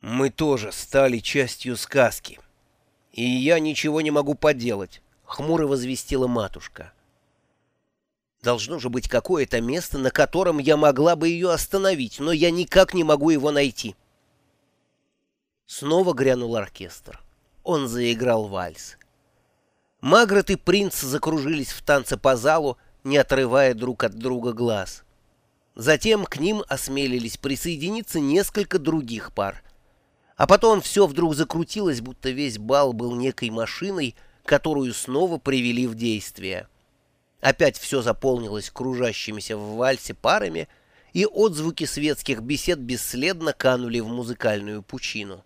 Мы тоже стали частью сказки. И я ничего не могу поделать, — хмуро возвестила матушка. Должно же быть какое-то место, на котором я могла бы ее остановить, но я никак не могу его найти. Снова грянул оркестр. Он заиграл вальс. Магрот и принц закружились в танце по залу, не отрывая друг от друга глаз. Затем к ним осмелились присоединиться несколько других пар. А потом все вдруг закрутилось, будто весь бал был некой машиной, которую снова привели в действие. Опять все заполнилось кружащимися в вальсе парами, и отзвуки светских бесед бесследно канули в музыкальную пучину.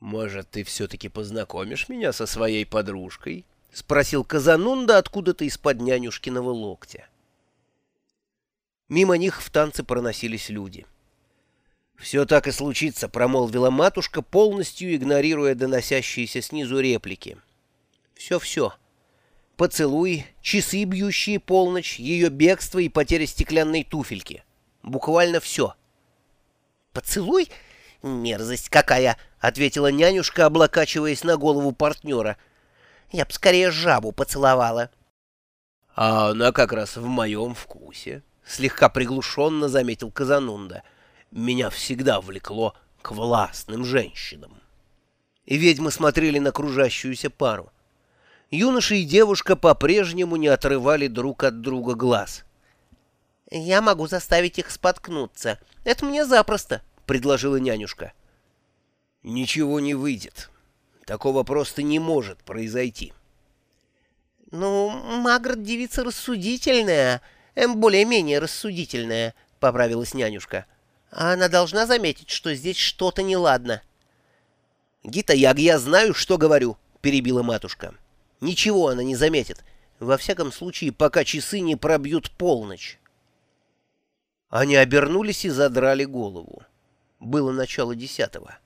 «Может, ты все-таки познакомишь меня со своей подружкой?» — спросил Казанунда откуда-то из-под нянюшкиного локтя. Мимо них в танце проносились люди. «Все так и случится», — промолвила матушка, полностью игнорируя доносящиеся снизу реплики. «Все-все. Поцелуй, часы, бьющие полночь, ее бегство и потеря стеклянной туфельки. Буквально все». «Поцелуй? Мерзость какая!» — ответила нянюшка, облокачиваясь на голову партнера. «Я б скорее жабу поцеловала». «А она как раз в моем вкусе», — слегка приглушенно заметил Казанунда. «Меня всегда влекло к властным женщинам». И ведьмы смотрели на кружащуюся пару. Юноша и девушка по-прежнему не отрывали друг от друга глаз. «Я могу заставить их споткнуться. Это мне запросто», — предложила нянюшка. «Ничего не выйдет. Такого просто не может произойти». «Ну, Магрот девица рассудительная, эм, более-менее рассудительная», — поправилась нянюшка. «А она должна заметить, что здесь что-то неладно». «Гита Яг, я знаю, что говорю», — перебила матушка. «Ничего она не заметит. Во всяком случае, пока часы не пробьют полночь». Они обернулись и задрали голову. Было начало десятого.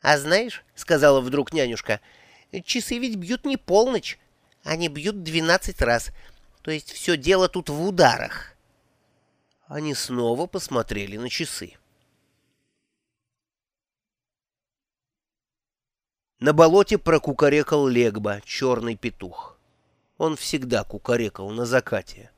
«А знаешь, — сказала вдруг нянюшка, — часы ведь бьют не полночь, они бьют двенадцать раз, то есть все дело тут в ударах». Они снова посмотрели на часы. На болоте прокукарекал Легба, черный петух. Он всегда кукарекал на закате.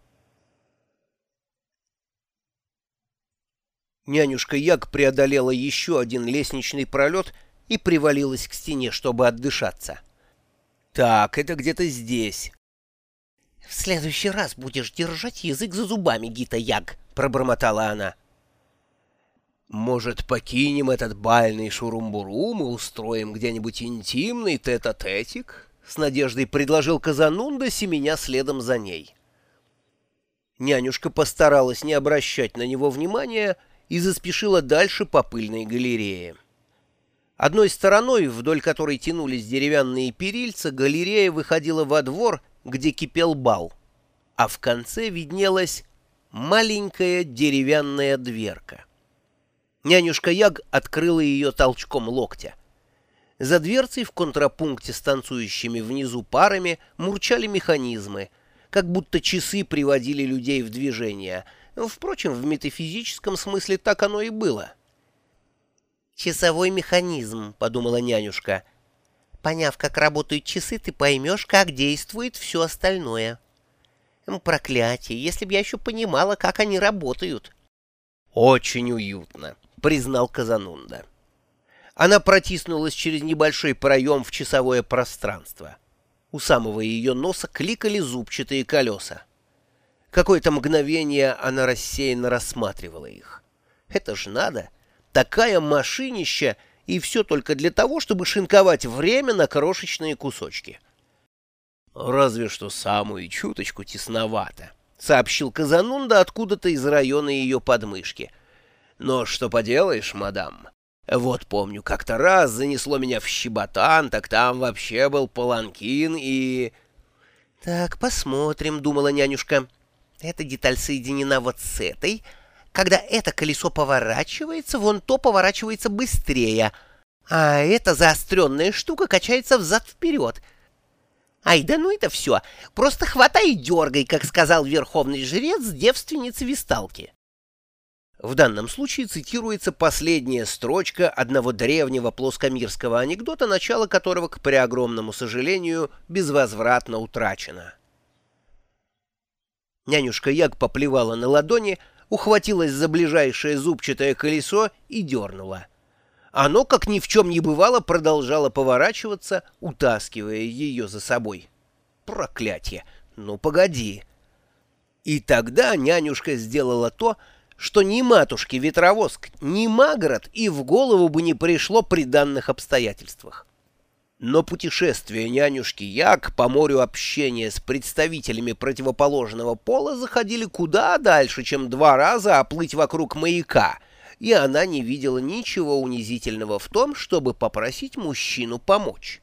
Нянюшка Яг преодолела еще один лестничный пролет — и привалилась к стене, чтобы отдышаться. «Так, это где-то здесь». «В следующий раз будешь держать язык за зубами, Гита Яг», — пробормотала она. «Может, покинем этот бальный шурумбурум и устроим где-нибудь интимный тет-а-тетик?» — с надеждой предложил Казанунда, семеня следом за ней. Нянюшка постаралась не обращать на него внимания и заспешила дальше по пыльной галерее. Одной стороной, вдоль которой тянулись деревянные перильца, галерея выходила во двор, где кипел бал, а в конце виднелась маленькая деревянная дверка. Нянюшка Яг открыла ее толчком локтя. За дверцей в контрапункте с танцующими внизу парами мурчали механизмы, как будто часы приводили людей в движение. Впрочем, в метафизическом смысле так оно и было — «Часовой механизм», — подумала нянюшка. «Поняв, как работают часы, ты поймешь, как действует все остальное». «Проклятие, если б я еще понимала, как они работают». «Очень уютно», — признал Казанунда. Она протиснулась через небольшой проем в часовое пространство. У самого ее носа кликали зубчатые колеса. Какое-то мгновение она рассеянно рассматривала их. «Это ж надо!» Такая машинища, и все только для того, чтобы шинковать время на крошечные кусочки. «Разве что самую чуточку тесновато», — сообщил Казанунда откуда-то из района ее подмышки. «Но что поделаешь, мадам? Вот помню, как-то раз занесло меня в щеботан, так там вообще был паланкин и...» «Так, посмотрим», — думала нянюшка. «Эта деталь соединена вот с этой, когда это колесо поворачивается, вон то поворачивается быстрее, а эта заостренная штука качается взад-вперед. Ай, да ну это все, просто хватай и дергай, как сказал верховный жрец девственницы Висталки. В данном случае цитируется последняя строчка одного древнего плоскомирского анекдота, начало которого, к преогромному сожалению, безвозвратно утрачено. Нянюшка Яг поплевала на ладони, ухватилась за ближайшее зубчатое колесо и дернула. Оно, как ни в чем не бывало, продолжало поворачиваться, утаскивая ее за собой. Проклятье! Ну, погоди! И тогда нянюшка сделала то, что ни матушке Ветровоск, ни Маград и в голову бы не пришло при данных обстоятельствах. Но путешествие нянюшки Як по морю общения с представителями противоположного пола заходили куда дальше, чем два раза оплыть вокруг маяка, и она не видела ничего унизительного в том, чтобы попросить мужчину помочь.